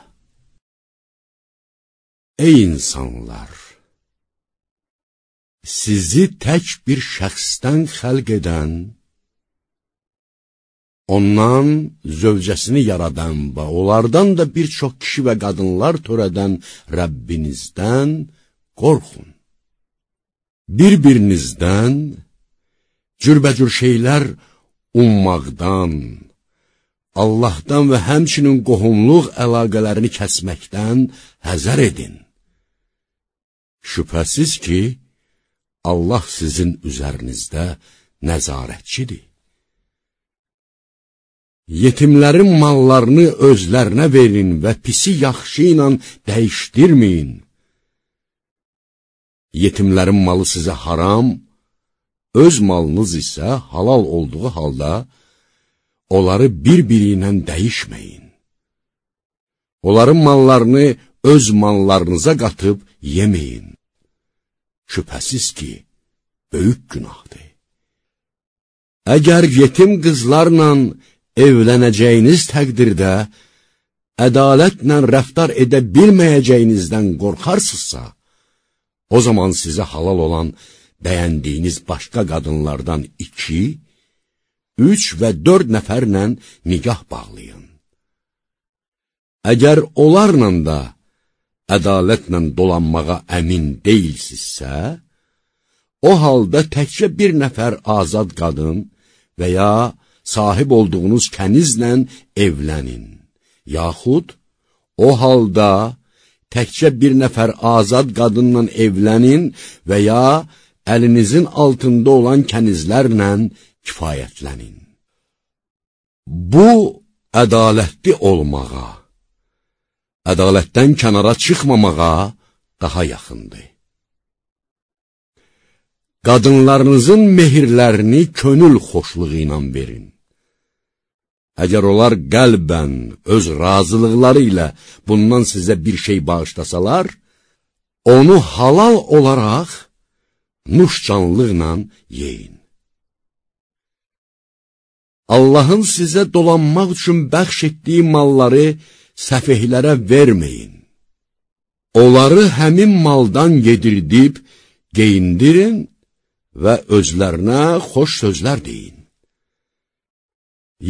Ey insanlar! sizi tək bir şəxsdən xəlq edən, ondan zövcəsini yaradan və onlardan da bir çox kişi və qadınlar törədən Rəbbinizdən qorxun. Bir-birinizdən cürbəcür şeylər ummaqdan, Allahdan və həmçinin qohumluq əlaqələrini kəsməkdən həzər edin. Şübhəsiz ki, Allah sizin üzərinizdə nəzarətçidir. Yetimlərin mallarını özlərinə verin və pisi yaxşı ilə dəyişdirməyin. Yetimlərin malı sizə haram, öz malınız isə halal olduğu halda, onları bir-biri ilə dəyişməyin. Onların mallarını öz mallarınıza qatıb yeməyin. Şübhəsiz ki, böyük günahdır. Əgər yetim qızlarla evlənəcəyiniz təqdirdə, ədalətlə rəftar edə bilməyəcəyinizdən qorxarsızsa, o zaman sizə halal olan bəyəndiyiniz başqa qadınlardan iki, üç və dörd nəfərlə nigah bağlayın. Əgər onlarla da ədalətlə dolanmağa əmin deyilsizsə, o halda təkcə bir nəfər azad qadın və ya sahib olduğunuz kənizlə evlənin. Yaxud, o halda təkcə bir nəfər azad qadınla evlənin və ya əlinizin altında olan kənizlərlə kifayətlənin. Bu, ədalətli olmağa, ədalətdən kənara çıxmamağa daha yaxındır. Qadınlarınızın mehirlərini könül xoşluğu ilə verin. Əgər onlar qəlbən, öz razılıqları ilə bundan sizə bir şey bağışlasalar, onu halal olaraq nuş canlıqla yeyin. Allahın sizə dolanmaq üçün bəxş etdiyi malları səfihlərə verməyin. Onları həmin maldan yedirdib, geyindirin və özlərinə xoş sözlər deyin.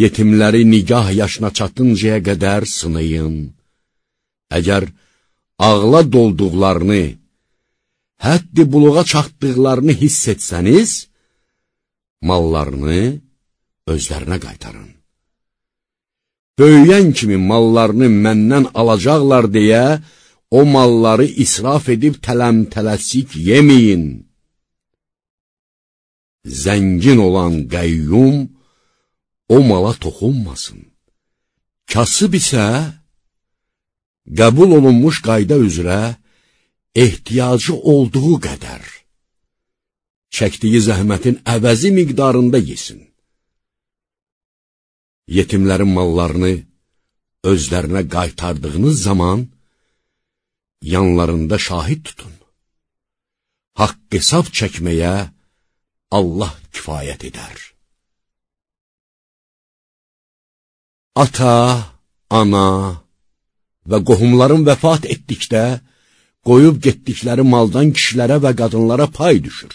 Yetimləri nigah yaşına çatıncaya qədər sınayın. Əgər ağla dolduqlarını, həddi buluğa çatdıqlarını hiss etsəniz, mallarını özlərinə qaytarın. Böyüyən kimi mallarını məndən alacaqlar deyə, o malları israf edib tələm-tələsik yeməyin. Zəngin olan qəyyum, o mala toxunmasın. Kasıb isə, qəbul olunmuş qayda üzrə, ehtiyacı olduğu qədər, çəkdiyi zəhmətin əvəzi miqdarında yesin. Yetimlərin mallarını özlərinə qaytardığınız zaman, yanlarında şahid tutun. Haqq hesab çəkməyə Allah kifayət edər. Ata, ana və qohumların vəfat etdikdə, qoyub getdikləri maldan kişilərə və qadınlara pay düşür.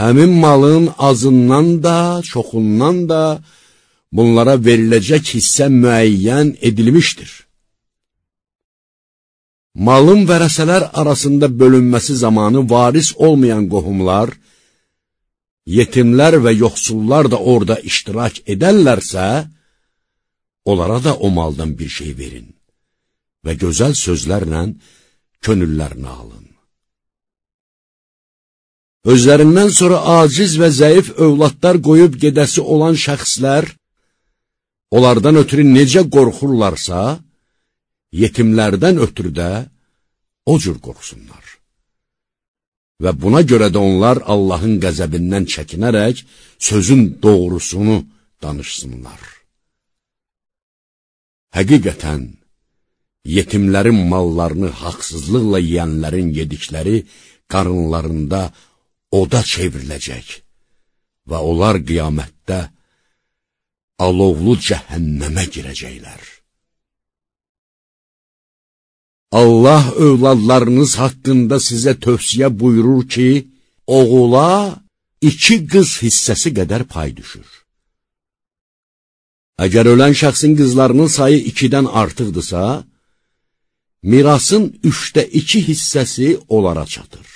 Həmin malın azından da, çoxundan da bunlara veriləcək hissə müəyyən edilmişdir. Malın vərəsələr arasında bölünməsi zamanı varis olmayan qohumlar, yetimlər və yoxsullar da orada iştirak edərlərsə, onlara da o maldan bir şey verin və gözəl sözlərlə könüllərini alın. Özlərindən sonra aciz və zəif övladlar qoyub gedəsi olan şəxslər, onlardan ötürü necə qorxurlarsa, yetimlərdən ötürü də o cür qorxsunlar. Və buna görə də onlar Allahın qəzəbindən çəkinərək sözün doğrusunu danışsınlar. Həqiqətən, yetimlərin mallarını haqsızlıqla yiyənlərin yedikləri qarınlarında oda çevriləcək və onlar qiyamətdə alovlu cəhənnəmə girəcəklər. Allah övladlarınız haqqında sizə tövsiyə buyurur ki, oğula iki qız hissəsi qədər pay düşür. Əgər ölən şəxsin qızlarının sayı ikidən artıqdırsa, mirasın üçdə iki hissəsi onlara çatır.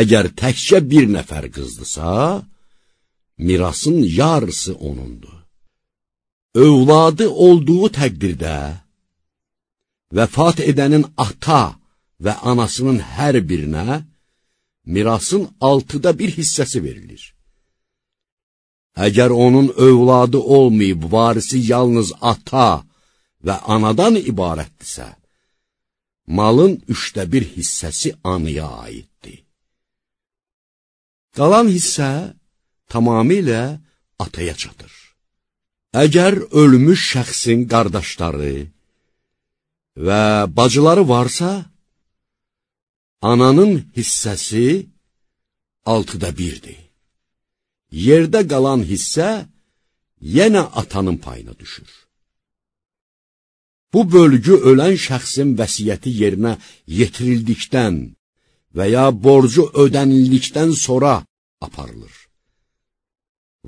Əgər təkcə bir nəfər qızdısa, mirasın yarısı onundur. Övladı olduğu təqdirdə, vəfat edənin ata və anasının hər birinə mirasın altıda bir hissəsi verilir. Əgər onun övladı olmayıb, varisi yalnız ata və anadan ibarətdirsə, malın üçdə bir hissəsi anıya aiddir. Qalan hissə tamamilə ataya çatır. Əgər ölmüş şəxsin qardaşları və bacıları varsa, ananın hissəsi altıda birdir. Yerdə qalan hissə yenə atanın payına düşür. Bu bölgü ölən şəxsin vəsiyyəti yerinə yetirildikdən və ya borcu ödənildikdən sonra aparılır.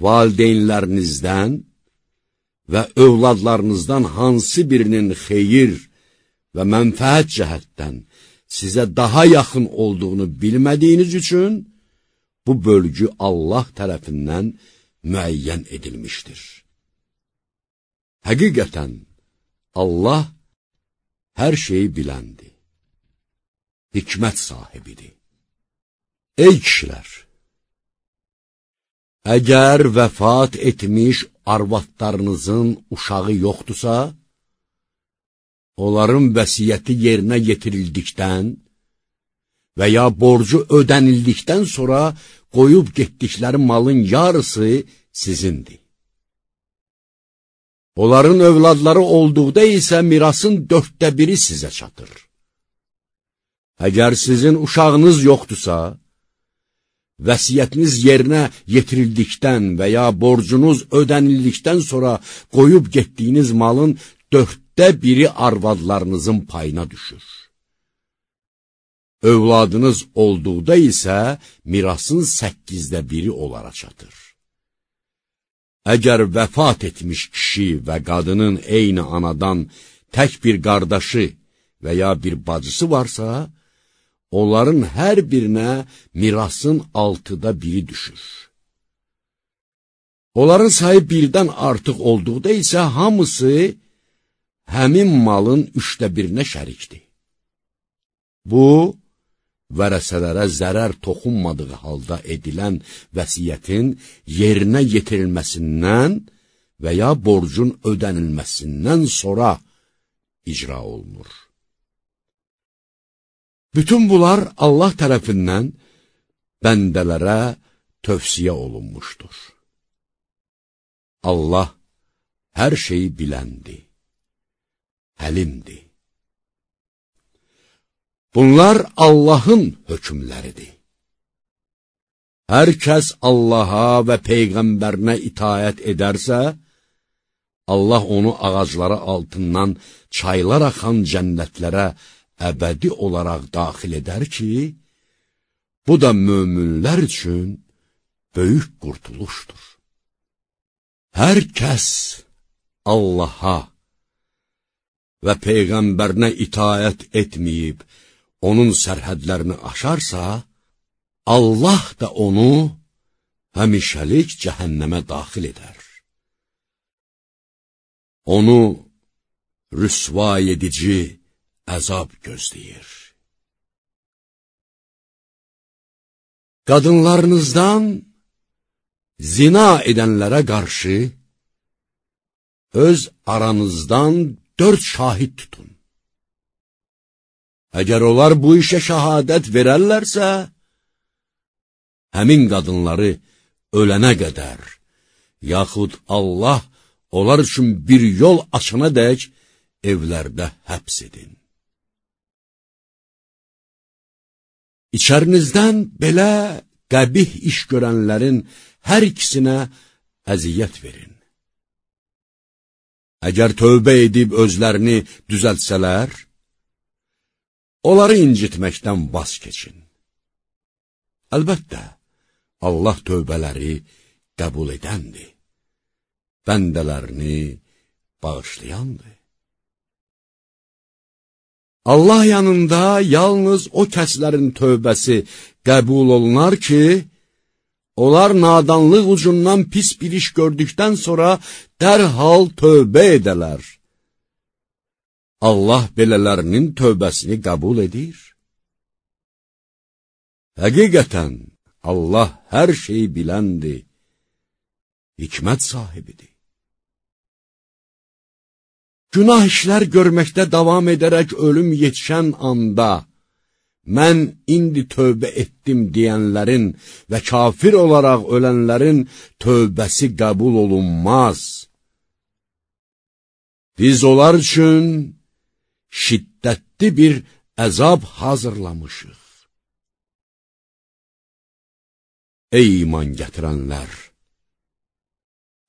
Valideynlərinizdən və övladlarınızdan hansı birinin xeyir və mənfəət cəhətdən sizə daha yaxın olduğunu bilmədiyiniz üçün, bu bölgü Allah tərəfindən müəyyən edilmişdir. Həqiqətən, Allah hər şeyi biləndir, hikmət sahibidir. Ey kişilər! Əgər vəfat etmiş arvadlarınızın uşağı yoxdursa, onların vəsiyyəti yerinə yetirildikdən və ya borcu ödənildikdən sonra qoyub getdikləri malın yarısı sizindir. Onların övladları olduqda isə mirasın dörddə biri sizə çatır. Əgər sizin uşağınız yoxdursa, vəsiyyətiniz yerinə yetirildikdən və ya borcunuz ödənildikdən sonra qoyub getdiyiniz malın dörddə biri arvadlarınızın payına düşür. Övladınız olduqda isə mirasın səkkizdə biri onlara çatır. Əgər vəfat etmiş kişi və qadının eyni anadan tək bir qardaşı və ya bir bacısı varsa, onların hər birinə mirasın altıda biri düşür. Onların sayı birdən artıq olduqda isə hamısı həmin malın üçdə birinə şərikdir. Bu, vərəsələrə zərər toxunmadığı halda edilən vəsiyyətin yerinə yetirilməsindən və ya borcun ödənilməsindən sonra icra olunur. Bütün bunlar Allah tərəfindən bəndələrə tövsiyə olunmuşdur. Allah hər şeyi biləndir, həlimdir. Bunlar Allahın hökmləridir. Hər kəs Allaha və Peyğəmbərinə itayət edərsə, Allah onu ağacları altından çaylar axan cənnətlərə əbədi olaraq daxil edər ki, bu da möminlər üçün böyük qurtuluşdur. Hər kəs Allaha və Peyğəmbərinə itayət etməyib, onun sərhədlərini aşarsa, Allah da onu həmişəlik cəhənnəmə daxil edər. Onu rüsva edici, əzab gözləyir. Qadınlarınızdan zina edənlərə qarşı öz aranızdan dörd şahid tutun. Əgər onlar bu işə şəhadət verərlərsə, həmin qadınları ölənə qədər, yaxud Allah onlar üçün bir yol açana dək evlərdə həbs edin. İçərinizdən belə qəbih iş görənlərin hər ikisinə əziyyət verin. Əgər tövbə edib özlərini düzəltsələr, onları incitməkdən vaz keçin. Əlbəttə, Allah tövbələri qəbul edəndir, bəndələrini bağışlayandır. Allah yanında yalnız o kəslərin tövbəsi qəbul olunar ki, Onlar nadanlıq ucundan pis bir iş gördükdən sonra dərhal tövbə edələr. Allah belələrinin tövbəsini qəbul edir. Həqiqətən, Allah hər şeyi biləndir, hikmət sahibidir. Günah işlər görməkdə davam edərək ölüm yetişən anda, mən indi tövbə etdim deyənlərin və kafir olaraq ölənlərin tövbəsi qəbul olunmaz. Biz onlar üçün şiddətli bir əzab hazırlamışıq. Ey iman gətirənlər!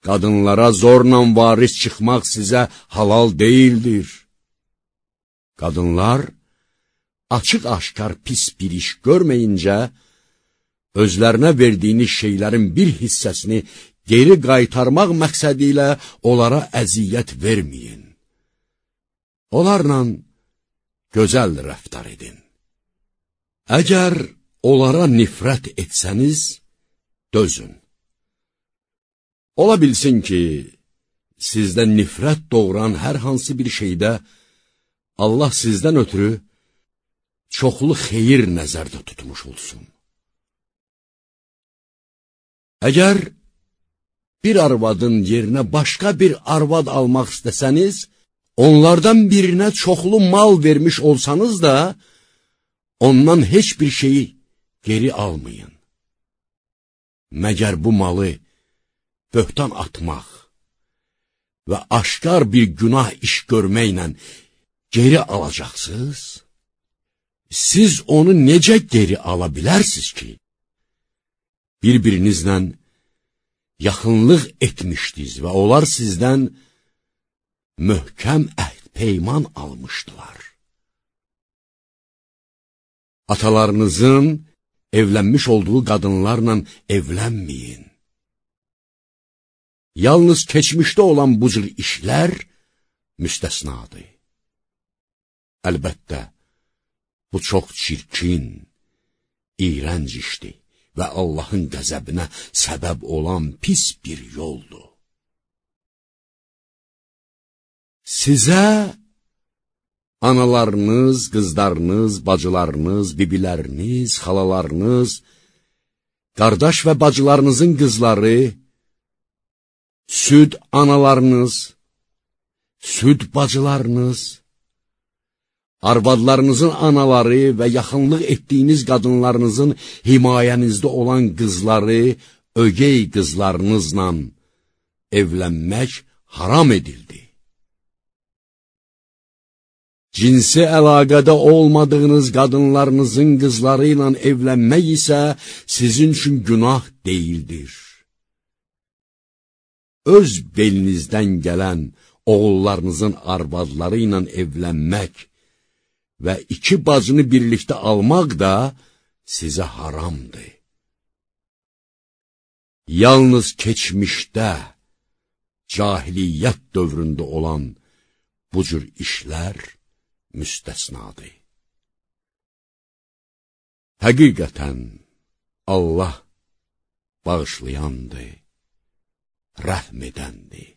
Qadınlara zorla varis çıxmaq sizə halal deyildir. Qadınlar, açıq-aşkar pis bir iş görməyincə, özlərinə verdiyiniz şeylərin bir hissəsini geri qaytarmaq məqsədi ilə onlara əziyyət verməyin. Onlarla gözəl rəftar edin. Əgər onlara nifrət etsəniz, dözün. Ola bilsin ki, sizdə nifrət doğuran hər hansı bir şeydə Allah sizdən ötürü çoxlu xeyir nəzərdə tutmuş olsun. Əgər bir arvadın yerinə başqa bir arvad almaq istəsəniz, onlardan birinə çoxlu mal vermiş olsanız da, ondan heç bir şeyi geri almayın. Məgər bu malı böhtan atmaq və aşkar bir günah iş görməklə geri alacaqsınız? Siz onu necə geri ala bilərsiniz ki? Bir-birinizlə yaxınlıq etmişdiniz və onlar sizdən möhkəm əhd peyman almışdılar. Atalarınızın evlənmiş olduğu qadınlarla evlənməyin. Yalnız keçmişdə olan bu cür işlər müstəsnadır. Əlbəttə, bu çox çirkin, iyrənc işdir və Allahın qəzəbinə səbəb olan pis bir yoldur. Sizə analarınız, qızlarınız, bacılarınız, bibiləriniz, xalalarınız, qardaş və bacılarınızın qızları, süd analarınız, süd bacılarınız, arvadlarınızın anaları və yaxınlıq etdiyiniz qadınlarınızın himayənizdə olan qızları, ögey qızlarınızla evlənmək haram edildi. Cinsi əlaqədə olmadığınız qadınlarınızın qızları ilə evlənmək isə sizin üçün günah deyildir. Öz belinizdən gələn oğullarınızın arvadları ilə evlənmək və iki bacını birlikdə almaq da sizə haramdır. Yalnız keçmişdə, cahiliyyət dövründə olan bu cür işlər müstəsnadır. Həqiqətən, Allah bağışlayandır, rəhm edəndir.